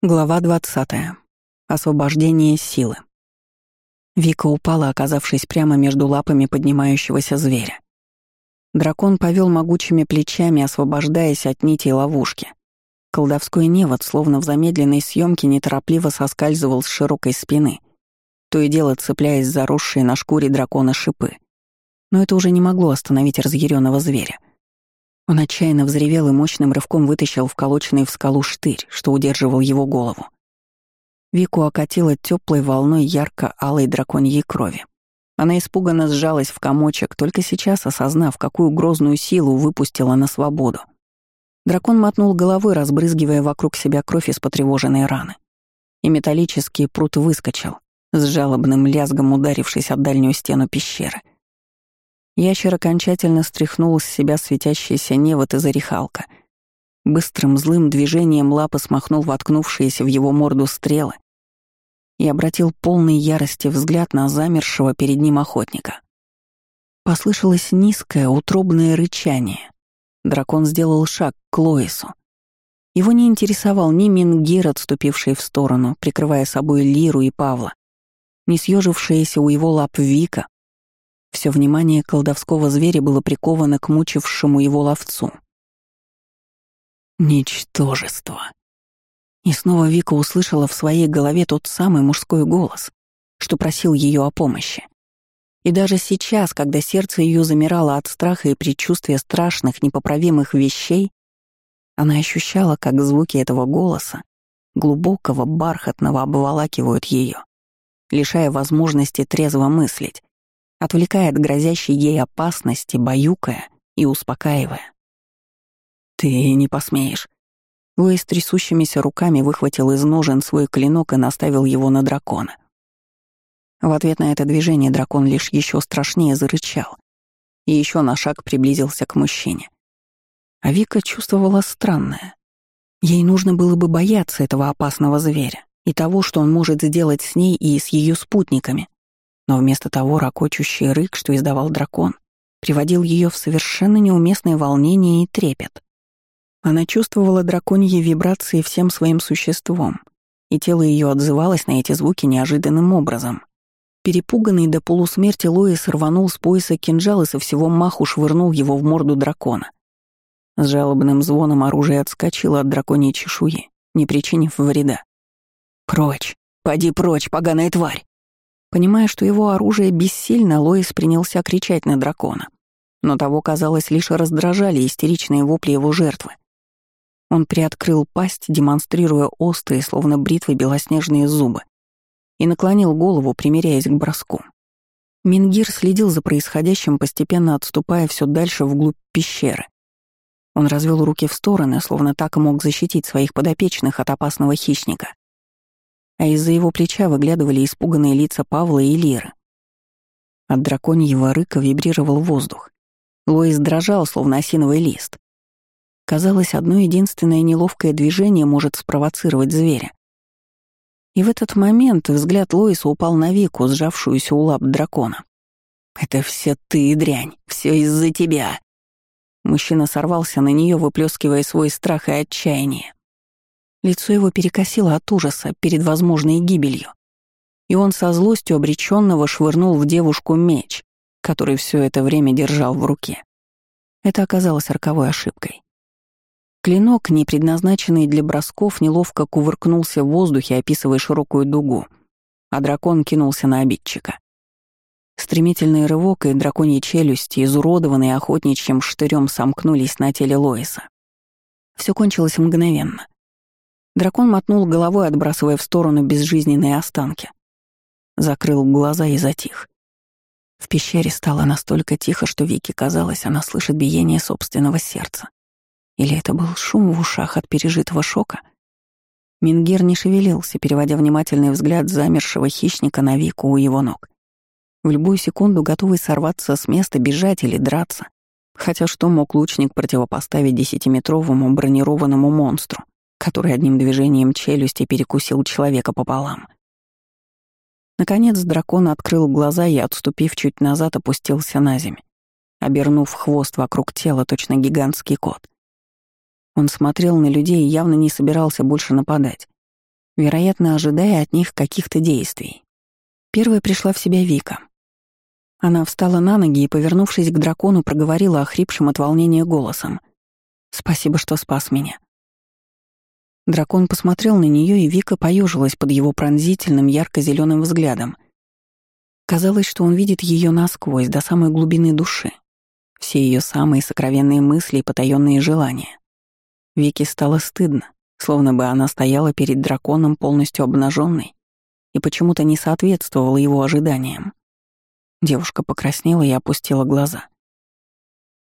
Глава 20. Освобождение силы. Вика упала, оказавшись прямо между лапами поднимающегося зверя. Дракон повел могучими плечами, освобождаясь от нитей ловушки. Колдовской невод, словно в замедленной съемке, неторопливо соскальзывал с широкой спины, то и дело цепляясь за росшие на шкуре дракона шипы. Но это уже не могло остановить разъяренного зверя. Он отчаянно взревел и мощным рывком вытащил вколоченный в скалу штырь, что удерживал его голову. Вику окатила теплой волной ярко-алой драконьей крови. Она испуганно сжалась в комочек, только сейчас осознав, какую грозную силу выпустила на свободу. Дракон мотнул головой, разбрызгивая вокруг себя кровь из потревоженной раны. И металлический прут выскочил, с жалобным лязгом ударившись от дальнюю стену пещеры — Ящер окончательно стряхнул с себя светящийся невод из орехалка. Быстрым злым движением лапы смахнул воткнувшиеся в его морду стрелы и обратил полный ярости взгляд на замершего перед ним охотника. Послышалось низкое, утробное рычание. Дракон сделал шаг к Лоису. Его не интересовал ни Мингир, отступивший в сторону, прикрывая собой Лиру и Павла, ни съежившаяся у его лап Вика, все внимание колдовского зверя было приковано к мучившему его ловцу. Ничтожество. И снова Вика услышала в своей голове тот самый мужской голос, что просил ее о помощи. И даже сейчас, когда сердце ее замирало от страха и предчувствия страшных, непоправимых вещей, она ощущала, как звуки этого голоса, глубокого, бархатного, обволакивают ее, лишая возможности трезво мыслить, отвлекая от грозящей ей опасности, баюкая и успокаивая. «Ты не посмеешь». Луис трясущимися руками выхватил из ножен свой клинок и наставил его на дракона. В ответ на это движение дракон лишь еще страшнее зарычал и еще на шаг приблизился к мужчине. А Вика чувствовала странное. Ей нужно было бы бояться этого опасного зверя и того, что он может сделать с ней и с ее спутниками, но вместо того ракочущий рык, что издавал дракон, приводил ее в совершенно неуместное волнение и трепет. Она чувствовала драконьи вибрации всем своим существом, и тело ее отзывалось на эти звуки неожиданным образом. Перепуганный до полусмерти Лоис рванул с пояса кинжал и со всего маху швырнул его в морду дракона. С жалобным звоном оружие отскочило от драконьей чешуи, не причинив вреда. «Прочь! Поди прочь, поганая тварь!» Понимая, что его оружие бессильно, Лоис принялся кричать на дракона. Но того, казалось, лишь раздражали истеричные вопли его жертвы. Он приоткрыл пасть, демонстрируя острые, словно бритвы, белоснежные зубы, и наклонил голову, примеряясь к броску. Мингир следил за происходящим, постепенно отступая все дальше вглубь пещеры. Он развел руки в стороны, словно так мог защитить своих подопечных от опасного хищника а из-за его плеча выглядывали испуганные лица Павла и Лиры. От драконьего рыка вибрировал воздух. Лоис дрожал, словно осиновый лист. Казалось, одно единственное неловкое движение может спровоцировать зверя. И в этот момент взгляд Лоиса упал на Вику, сжавшуюся у лап дракона. «Это все ты, дрянь, все из-за тебя!» Мужчина сорвался на нее, выплескивая свой страх и отчаяние. Лицо его перекосило от ужаса перед возможной гибелью. И он со злостью обреченного швырнул в девушку меч, который все это время держал в руке. Это оказалось роковой ошибкой. Клинок, не предназначенный для бросков, неловко кувыркнулся в воздухе, описывая широкую дугу, а дракон кинулся на обидчика. Стремительный рывок и драконьи челюсти, изуродованные охотничьим штырем, сомкнулись на теле Лоиса. Все кончилось мгновенно — Дракон мотнул головой, отбрасывая в сторону безжизненные останки. Закрыл глаза и затих. В пещере стало настолько тихо, что Вике казалось, она слышит биение собственного сердца. Или это был шум в ушах от пережитого шока? Мингир не шевелился, переводя внимательный взгляд замершего хищника на Вику у его ног. В любую секунду готовый сорваться с места, бежать или драться. Хотя что мог лучник противопоставить десятиметровому бронированному монстру? Который одним движением челюсти перекусил человека пополам. Наконец дракон открыл глаза и, отступив чуть назад, опустился на землю, обернув хвост вокруг тела, точно гигантский кот. Он смотрел на людей и явно не собирался больше нападать. вероятно, ожидая от них каких-то действий. Первой пришла в себя Вика. Она встала на ноги и, повернувшись к дракону, проговорила охрипшим от волнения голосом. «Спасибо, что спас меня». Дракон посмотрел на нее, и Вика поежилась под его пронзительным ярко зеленым взглядом. Казалось, что он видит ее насквозь, до самой глубины души. Все ее самые сокровенные мысли и потаенные желания. Вике стало стыдно, словно бы она стояла перед драконом полностью обнаженной и почему-то не соответствовала его ожиданиям. Девушка покраснела и опустила глаза.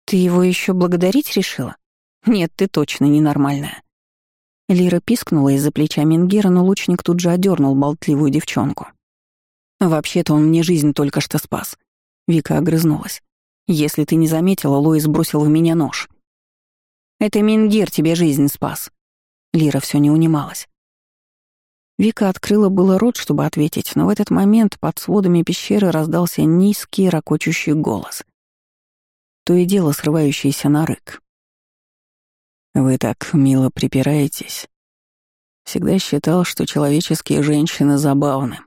«Ты его еще благодарить решила? Нет, ты точно ненормальная». Лира пискнула из-за плеча Мингира, но лучник тут же одернул болтливую девчонку. «Вообще-то он мне жизнь только что спас». Вика огрызнулась. «Если ты не заметила, Лоис бросил в меня нож». «Это Мингир тебе жизнь спас». Лира все не унималась. Вика открыла было рот, чтобы ответить, но в этот момент под сводами пещеры раздался низкий, ракочущий голос. То и дело срывающийся на рык. «Вы так мило припираетесь. Всегда считал, что человеческие женщины забавны».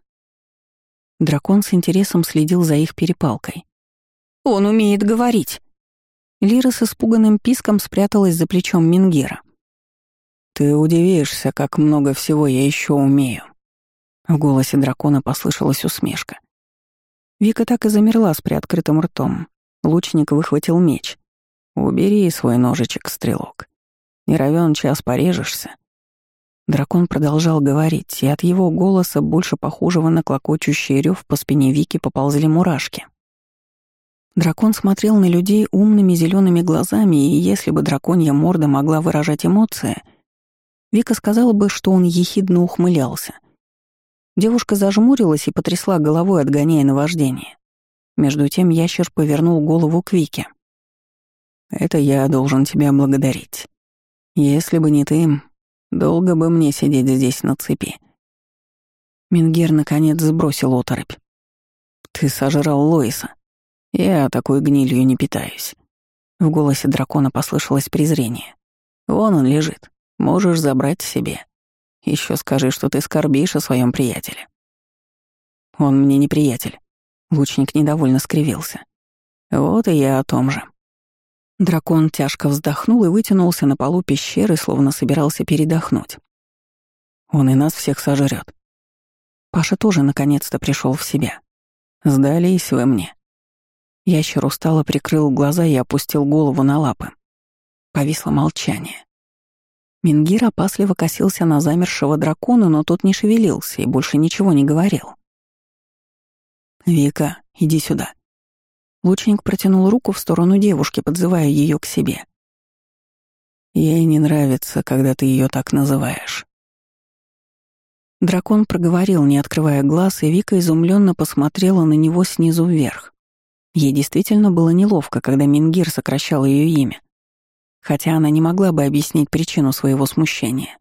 Дракон с интересом следил за их перепалкой. «Он умеет говорить!» Лира с испуганным писком спряталась за плечом Мингира. «Ты удивишься, как много всего я еще умею». В голосе дракона послышалась усмешка. Вика так и замерла с приоткрытым ртом. Лучник выхватил меч. «Убери свой ножичек, стрелок. Не равен час порежешься». Дракон продолжал говорить, и от его голоса, больше похожего на клокочущий рев, по спине Вики поползли мурашки. Дракон смотрел на людей умными зелеными глазами, и если бы драконья морда могла выражать эмоции — Вика сказала бы, что он ехидно ухмылялся. Девушка зажмурилась и потрясла головой, отгоняя наваждение. Между тем ящер повернул голову к Вике. «Это я должен тебя благодарить. Если бы не ты, долго бы мне сидеть здесь на цепи». Мингер наконец сбросил оторопь. «Ты сожрал Лоиса. Я такой гнилью не питаюсь». В голосе дракона послышалось презрение. «Вон он лежит. Можешь забрать себе. Еще скажи, что ты скорбишь о своем приятеле. Он мне не приятель. Лучник недовольно скривился. Вот и я о том же. Дракон тяжко вздохнул и вытянулся на полу пещеры, словно собирался передохнуть. Он и нас всех сожрет. Паша тоже наконец-то пришел в себя. Сдались вы мне. Ящер устало прикрыл глаза и опустил голову на лапы. Повисло молчание. Мингир опасливо косился на замершего дракона, но тот не шевелился и больше ничего не говорил. «Вика, иди сюда». Лучник протянул руку в сторону девушки, подзывая ее к себе. «Ей не нравится, когда ты ее так называешь». Дракон проговорил, не открывая глаз, и Вика изумленно посмотрела на него снизу вверх. Ей действительно было неловко, когда Мингир сокращал ее имя хотя она не могла бы объяснить причину своего смущения.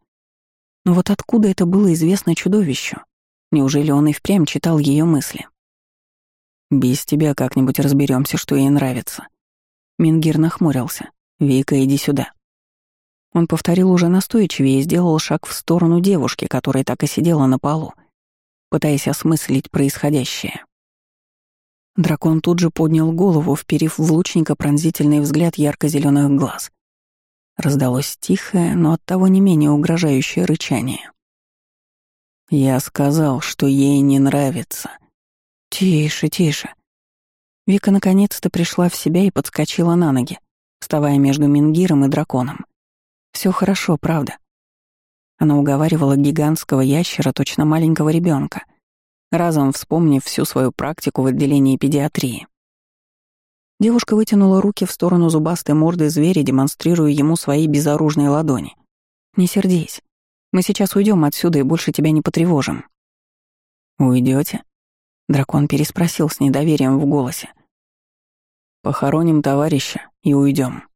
Но вот откуда это было известно чудовищу? Неужели он и впрямь читал ее мысли? «Без тебя как-нибудь разберемся, что ей нравится». Мингир нахмурился. «Вика, иди сюда». Он повторил уже настойчивее и сделал шаг в сторону девушки, которая так и сидела на полу, пытаясь осмыслить происходящее. Дракон тут же поднял голову, вперив в лучника пронзительный взгляд ярко зеленых глаз. Раздалось тихое, но оттого не менее угрожающее рычание. «Я сказал, что ей не нравится». «Тише, тише». Вика наконец-то пришла в себя и подскочила на ноги, вставая между Мингиром и драконом. Все хорошо, правда». Она уговаривала гигантского ящера, точно маленького ребенка, разом вспомнив всю свою практику в отделении педиатрии. Девушка вытянула руки в сторону зубастой морды зверя, демонстрируя ему свои безоружные ладони. «Не сердись. Мы сейчас уйдем отсюда и больше тебя не потревожим». Уйдете? Дракон переспросил с недоверием в голосе. «Похороним товарища и уйдем.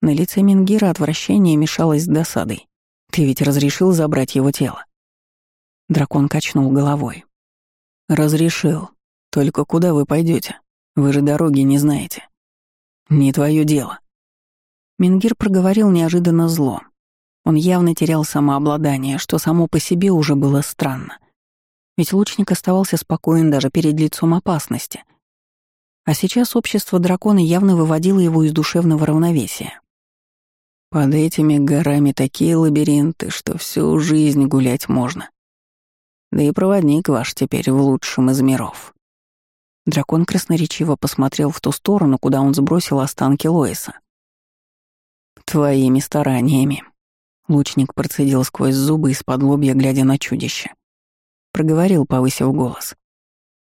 На лице Мингира отвращение мешалось с досадой. «Ты ведь разрешил забрать его тело?» Дракон качнул головой. «Разрешил. Только куда вы пойдете? Вы же дороги не знаете. Не твое дело. Мингир проговорил неожиданно зло. Он явно терял самообладание, что само по себе уже было странно. Ведь лучник оставался спокоен даже перед лицом опасности. А сейчас общество дракона явно выводило его из душевного равновесия. Под этими горами такие лабиринты, что всю жизнь гулять можно. Да и проводник ваш теперь в лучшем из миров. Дракон красноречиво посмотрел в ту сторону, куда он сбросил останки Лоиса. «Твоими стараниями», — лучник процедил сквозь зубы из-под лобья, глядя на чудище. Проговорил, повысив голос.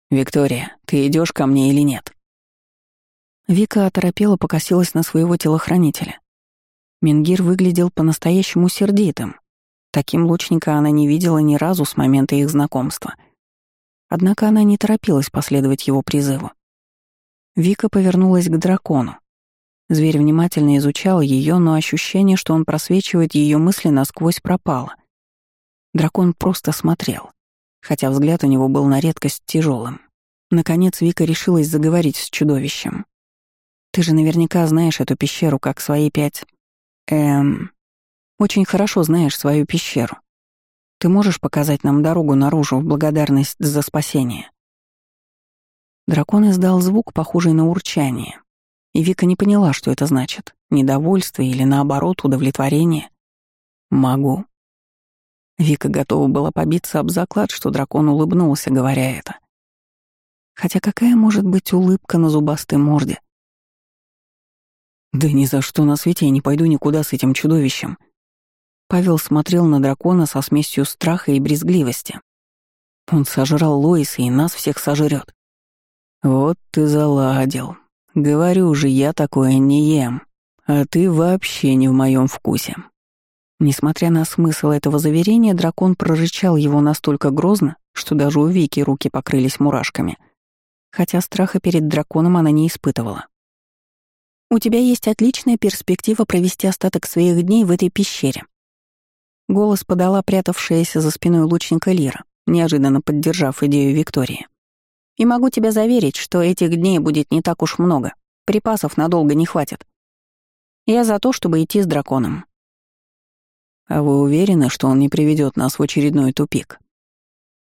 «Виктория, ты идешь ко мне или нет?» Вика оторопела, покосилась на своего телохранителя. Мингир выглядел по-настоящему сердитым. Таким лучника она не видела ни разу с момента их знакомства — Однако она не торопилась последовать его призыву. Вика повернулась к дракону. Зверь внимательно изучал ее, но ощущение, что он просвечивает ее мысли, насквозь пропало. Дракон просто смотрел, хотя взгляд у него был на редкость тяжелым. Наконец Вика решилась заговорить с чудовищем. «Ты же наверняка знаешь эту пещеру как свои пять... Эм... Очень хорошо знаешь свою пещеру. Ты можешь показать нам дорогу наружу в благодарность за спасение?» Дракон издал звук, похожий на урчание. И Вика не поняла, что это значит. Недовольство или, наоборот, удовлетворение. «Могу». Вика готова была побиться об заклад, что дракон улыбнулся, говоря это. Хотя какая может быть улыбка на зубастой морде? «Да ни за что на свете я не пойду никуда с этим чудовищем», Павел смотрел на дракона со смесью страха и брезгливости. Он сожрал Лоиса и нас всех сожрет. «Вот ты заладил. Говорю же, я такое не ем. А ты вообще не в моем вкусе». Несмотря на смысл этого заверения, дракон прорычал его настолько грозно, что даже у Вики руки покрылись мурашками. Хотя страха перед драконом она не испытывала. «У тебя есть отличная перспектива провести остаток своих дней в этой пещере», Голос подала прятавшаяся за спиной лучника Лира, неожиданно поддержав идею Виктории. «И могу тебя заверить, что этих дней будет не так уж много. Припасов надолго не хватит. Я за то, чтобы идти с драконом». «А вы уверены, что он не приведет нас в очередной тупик?»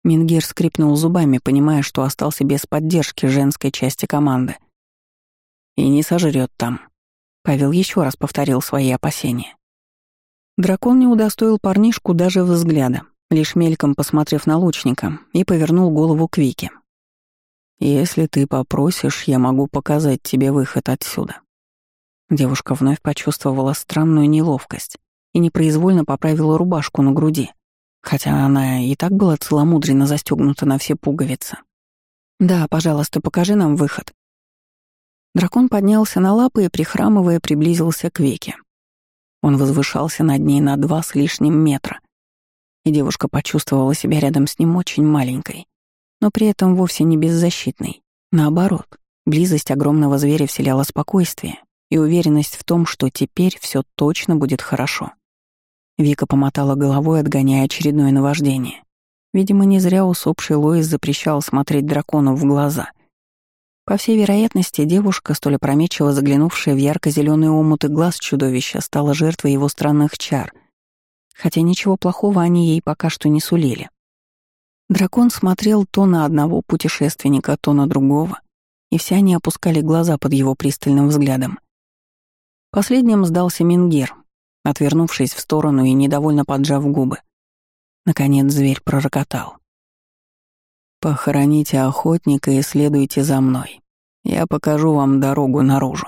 Мингир скрипнул зубами, понимая, что остался без поддержки женской части команды. «И не сожрет там». Павел еще раз повторил свои опасения. Дракон не удостоил парнишку даже взгляда, лишь мельком посмотрев на лучника, и повернул голову к Вике. «Если ты попросишь, я могу показать тебе выход отсюда». Девушка вновь почувствовала странную неловкость и непроизвольно поправила рубашку на груди, хотя она и так была целомудренно застегнута на все пуговицы. «Да, пожалуйста, покажи нам выход». Дракон поднялся на лапы и, прихрамывая, приблизился к Вике. Он возвышался над ней на два с лишним метра. И девушка почувствовала себя рядом с ним очень маленькой, но при этом вовсе не беззащитной. Наоборот, близость огромного зверя вселяла спокойствие и уверенность в том, что теперь все точно будет хорошо. Вика помотала головой, отгоняя очередное наваждение. Видимо, не зря усопший Лоис запрещал смотреть дракону в глаза — по всей вероятности, девушка, столь опрометчиво заглянувшая в ярко-зеленые омуты глаз чудовища, стала жертвой его странных чар, хотя ничего плохого они ей пока что не сулили. Дракон смотрел то на одного путешественника, то на другого, и все они опускали глаза под его пристальным взглядом. Последним сдался Мингир, отвернувшись в сторону и недовольно поджав губы. Наконец зверь пророкотал. Похороните охотника и следуйте за мной. Я покажу вам дорогу наружу.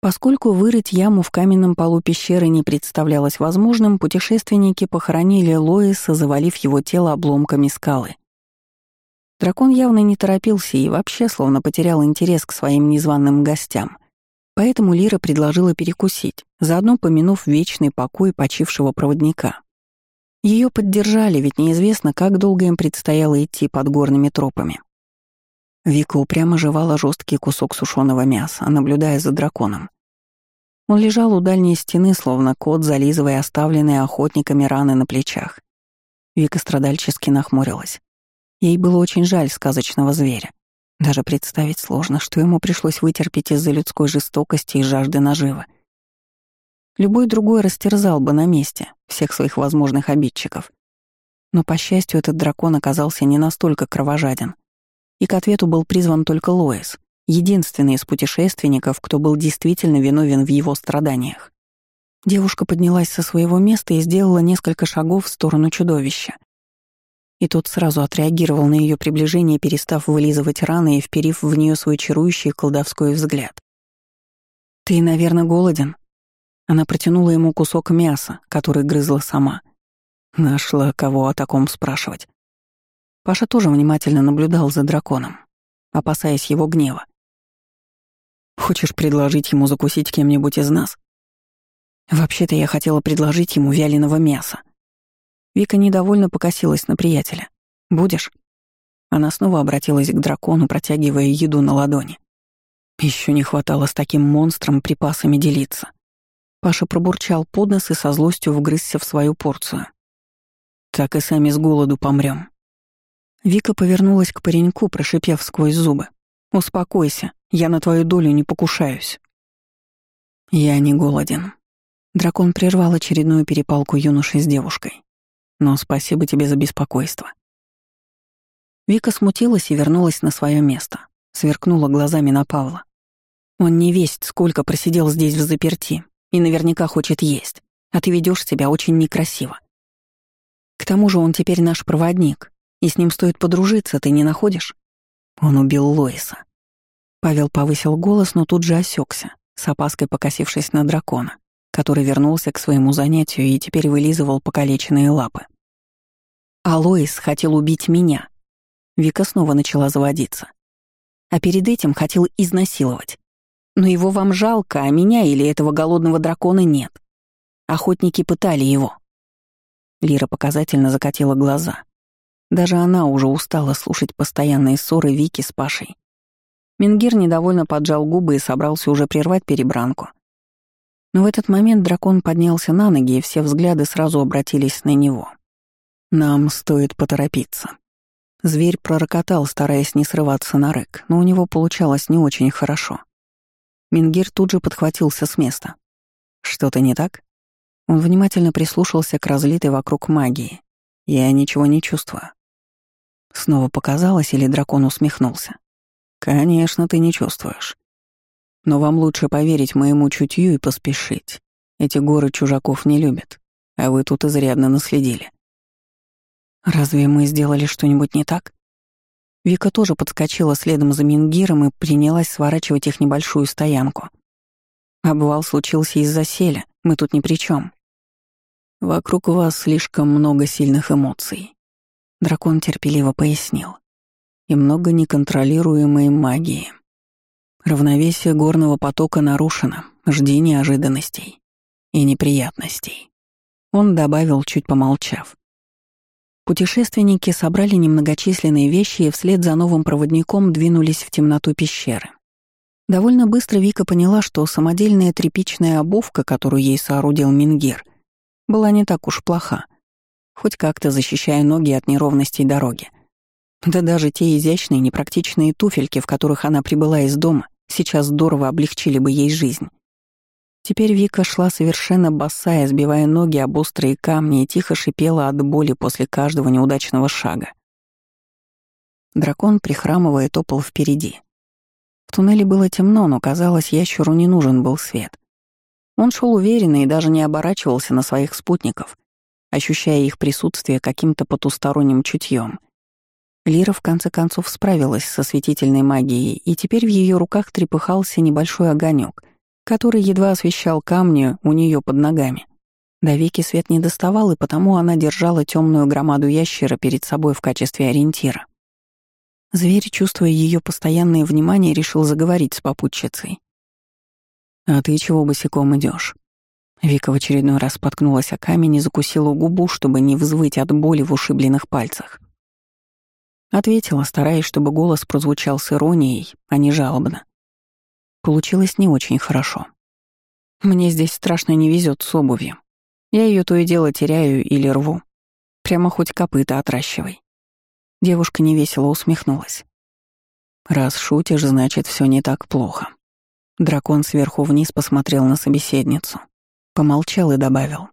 Поскольку вырыть яму в каменном полу пещеры не представлялось возможным, путешественники похоронили Лоиса, завалив его тело обломками скалы. Дракон явно не торопился и вообще словно потерял интерес к своим незваным гостям. Поэтому Лира предложила перекусить, заодно помянув вечный покой почившего проводника. Ее поддержали, ведь неизвестно, как долго им предстояло идти под горными тропами. Вика упрямо жевала жесткий кусок сушеного мяса, наблюдая за драконом. Он лежал у дальней стены, словно кот, зализывая оставленные охотниками раны на плечах. Вика страдальчески нахмурилась. Ей было очень жаль сказочного зверя. Даже представить сложно, что ему пришлось вытерпеть из-за людской жестокости и жажды наживы. Любой другой растерзал бы на месте всех своих возможных обидчиков. Но, по счастью, этот дракон оказался не настолько кровожаден. И к ответу был призван только Лоис, единственный из путешественников, кто был действительно виновен в его страданиях. Девушка поднялась со своего места и сделала несколько шагов в сторону чудовища. И тот сразу отреагировал на ее приближение, перестав вылизывать раны и вперив в нее свой чарующий колдовской взгляд. «Ты, наверное, голоден?» Она протянула ему кусок мяса, который грызла сама. Нашла кого о таком спрашивать. Паша тоже внимательно наблюдал за драконом, опасаясь его гнева. «Хочешь предложить ему закусить кем-нибудь из нас?» «Вообще-то я хотела предложить ему вяленого мяса». Вика недовольно покосилась на приятеля. «Будешь?» Она снова обратилась к дракону, протягивая еду на ладони. Еще не хватало с таким монстром припасами делиться. Паша пробурчал под нос и со злостью вгрызся в свою порцию. «Так и сами с голоду помрем. Вика повернулась к пареньку, прошипев сквозь зубы. «Успокойся, я на твою долю не покушаюсь». «Я не голоден». Дракон прервал очередную перепалку юноши с девушкой. «Но спасибо тебе за беспокойство». Вика смутилась и вернулась на свое место. Сверкнула глазами на Павла. Он не весть, сколько просидел здесь в заперти, и наверняка хочет есть, а ты ведешь себя очень некрасиво. К тому же он теперь наш проводник, и с ним стоит подружиться, ты не находишь? Он убил Лоиса. Павел повысил голос, но тут же осекся, с опаской покосившись на дракона, который вернулся к своему занятию и теперь вылизывал покалеченные лапы. А Лоис хотел убить меня. Вика снова начала заводиться. А перед этим хотел изнасиловать. Но его вам жалко, а меня или этого голодного дракона нет. Охотники пытали его. Лира показательно закатила глаза. Даже она уже устала слушать постоянные ссоры Вики с Пашей. Мингир недовольно поджал губы и собрался уже прервать перебранку. Но в этот момент дракон поднялся на ноги, и все взгляды сразу обратились на него. «Нам стоит поторопиться». Зверь пророкотал, стараясь не срываться на рык, но у него получалось не очень хорошо. Мингир тут же подхватился с места. «Что-то не так?» Он внимательно прислушался к разлитой вокруг магии. «Я ничего не чувствую». Снова показалось, или дракон усмехнулся. «Конечно, ты не чувствуешь. Но вам лучше поверить моему чутью и поспешить. Эти горы чужаков не любят, а вы тут изрядно наследили». «Разве мы сделали что-нибудь не так?» Вика тоже подскочила следом за Мингиром и принялась сворачивать их небольшую стоянку. Обвал случился из-за селя, мы тут ни при чем. Вокруг вас слишком много сильных эмоций. Дракон терпеливо пояснил. И много неконтролируемой магии. Равновесие горного потока нарушено, жди неожиданностей и неприятностей. Он добавил, чуть помолчав. Путешественники собрали немногочисленные вещи и вслед за новым проводником двинулись в темноту пещеры. Довольно быстро Вика поняла, что самодельная тряпичная обувка, которую ей соорудил Мингир, была не так уж плоха, хоть как-то защищая ноги от неровностей дороги. Да даже те изящные непрактичные туфельки, в которых она прибыла из дома, сейчас здорово облегчили бы ей жизнь. Теперь Вика шла совершенно босая, сбивая ноги об острые камни и тихо шипела от боли после каждого неудачного шага. Дракон, прихрамывая, топал впереди. В туннеле было темно, но, казалось, ящеру не нужен был свет. Он шел уверенно и даже не оборачивался на своих спутников, ощущая их присутствие каким-то потусторонним чутьем. Лира в конце концов справилась со светительной магией, и теперь в ее руках трепыхался небольшой огонек — который едва освещал камни у нее под ногами. До веки свет не доставал, и потому она держала темную громаду ящера перед собой в качестве ориентира. Зверь, чувствуя ее постоянное внимание, решил заговорить с попутчицей. «А ты чего босиком идешь? Вика в очередной раз споткнулась о камень и закусила губу, чтобы не взвыть от боли в ушибленных пальцах. Ответила, стараясь, чтобы голос прозвучал с иронией, а не жалобно. Получилось не очень хорошо. Мне здесь страшно не везет с обувью. Я ее то и дело теряю или рву. Прямо хоть копыта отращивай. Девушка невесело усмехнулась. Раз шутишь, значит, все не так плохо. Дракон сверху вниз посмотрел на собеседницу. Помолчал и добавил.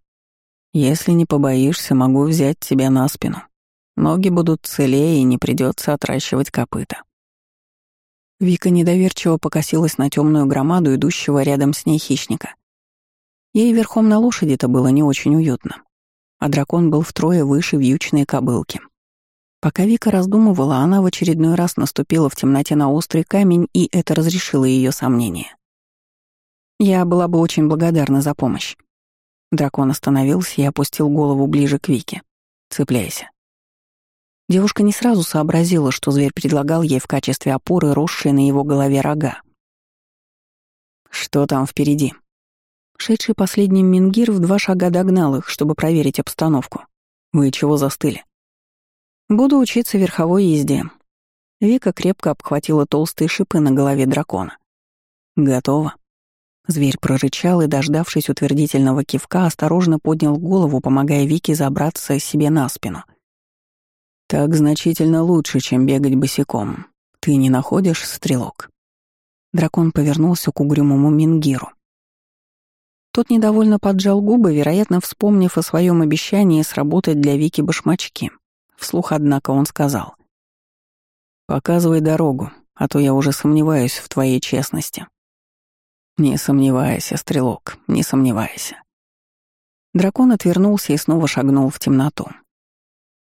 «Если не побоишься, могу взять тебя на спину. Ноги будут целее и не придется отращивать копыта». Вика недоверчиво покосилась на темную громаду, идущего рядом с ней хищника. Ей верхом на лошади-то было не очень уютно, а дракон был втрое выше вьючной кобылки. Пока Вика раздумывала, она в очередной раз наступила в темноте на острый камень, и это разрешило ее сомнения. Я была бы очень благодарна за помощь. Дракон остановился и опустил голову ближе к Вике. «Цепляйся». Девушка не сразу сообразила, что зверь предлагал ей в качестве опоры росшие на его голове рога. «Что там впереди?» Шедший последним Мингир в два шага догнал их, чтобы проверить обстановку. «Вы чего застыли?» «Буду учиться верховой езде». Вика крепко обхватила толстые шипы на голове дракона. «Готово». Зверь прорычал и, дождавшись утвердительного кивка, осторожно поднял голову, помогая Вике забраться себе на спину. «Так значительно лучше, чем бегать босиком. Ты не находишь, стрелок?» Дракон повернулся к угрюмому Мингиру. Тот недовольно поджал губы, вероятно, вспомнив о своем обещании сработать для Вики башмачки. Вслух, однако, он сказал. «Показывай дорогу, а то я уже сомневаюсь в твоей честности». «Не сомневайся, стрелок, не сомневайся». Дракон отвернулся и снова шагнул в темноту.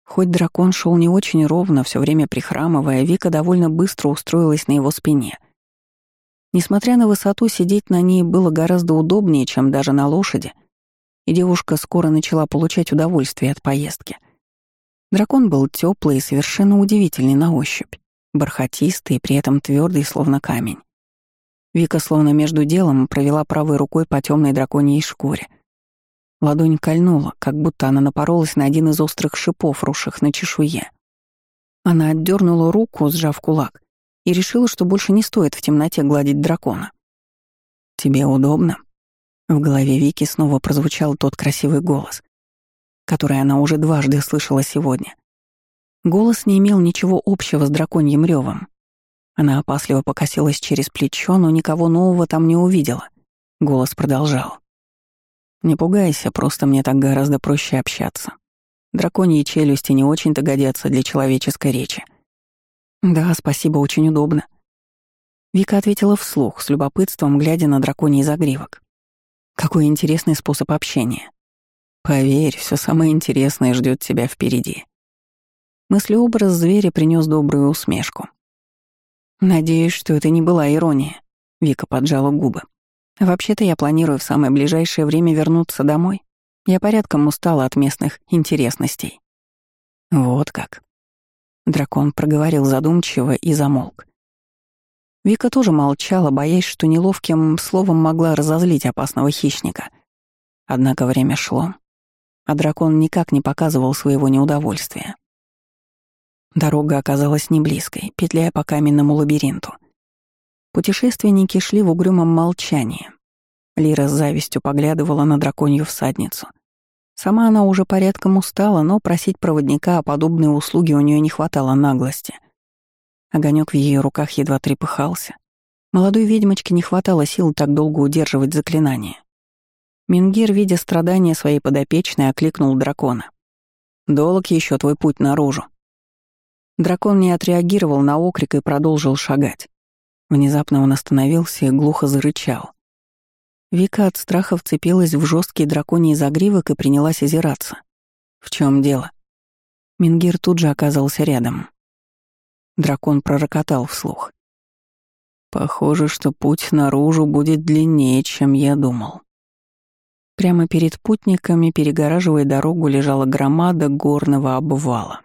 Хоть дракон шел не очень ровно, все время прихрамывая, Вика довольно быстро устроилась на его спине. Несмотря на высоту, сидеть на ней было гораздо удобнее, чем даже на лошади, и девушка скоро начала получать удовольствие от поездки. Дракон был теплый и совершенно удивительный на ощупь, бархатистый и при этом твердый, словно камень. Вика словно между делом провела правой рукой по темной драконьей шкуре. Ладонь кольнула, как будто она напоролась на один из острых шипов, руших на чешуе. Она отдернула руку, сжав кулак, и решила, что больше не стоит в темноте гладить дракона. «Тебе удобно?» В голове Вики снова прозвучал тот красивый голос, который она уже дважды слышала сегодня. Голос не имел ничего общего с драконьим ревом, она опасливо покосилась через плечо, но никого нового там не увидела. Голос продолжал. «Не пугайся, просто мне так гораздо проще общаться. Драконьи челюсти не очень-то годятся для человеческой речи». «Да, спасибо, очень удобно». Вика ответила вслух, с любопытством глядя на драконий загривок. «Какой интересный способ общения. Поверь, все самое интересное ждет тебя впереди». Мыслеобраз зверя принес добрую усмешку. «Надеюсь, что это не была ирония», — Вика поджала губы. «Вообще-то я планирую в самое ближайшее время вернуться домой. Я порядком устала от местных интересностей». «Вот как». Дракон проговорил задумчиво и замолк. Вика тоже молчала, боясь, что неловким словом могла разозлить опасного хищника. Однако время шло, а дракон никак не показывал своего неудовольствия. Дорога оказалась не близкой, петляя по каменному лабиринту. Путешественники шли в угрюмом молчании. Лира с завистью поглядывала на драконью всадницу. Сама она уже порядком устала, но просить проводника о подобной услуге у нее не хватало наглости. Огонек в ее руках едва трепыхался. Молодой ведьмочке не хватало сил так долго удерживать заклинание. Мингир, видя страдания своей подопечной, окликнул дракона. «Долг еще твой путь наружу». Дракон не отреагировал на окрик и продолжил шагать. Внезапно он остановился и глухо зарычал. Вика от страха вцепилась в жесткий драконий загривок и принялась озираться. В чем дело? Мингир тут же оказался рядом. Дракон пророкотал вслух. «Похоже, что путь наружу будет длиннее, чем я думал». Прямо перед путниками, перегораживая дорогу, лежала громада горного обвала.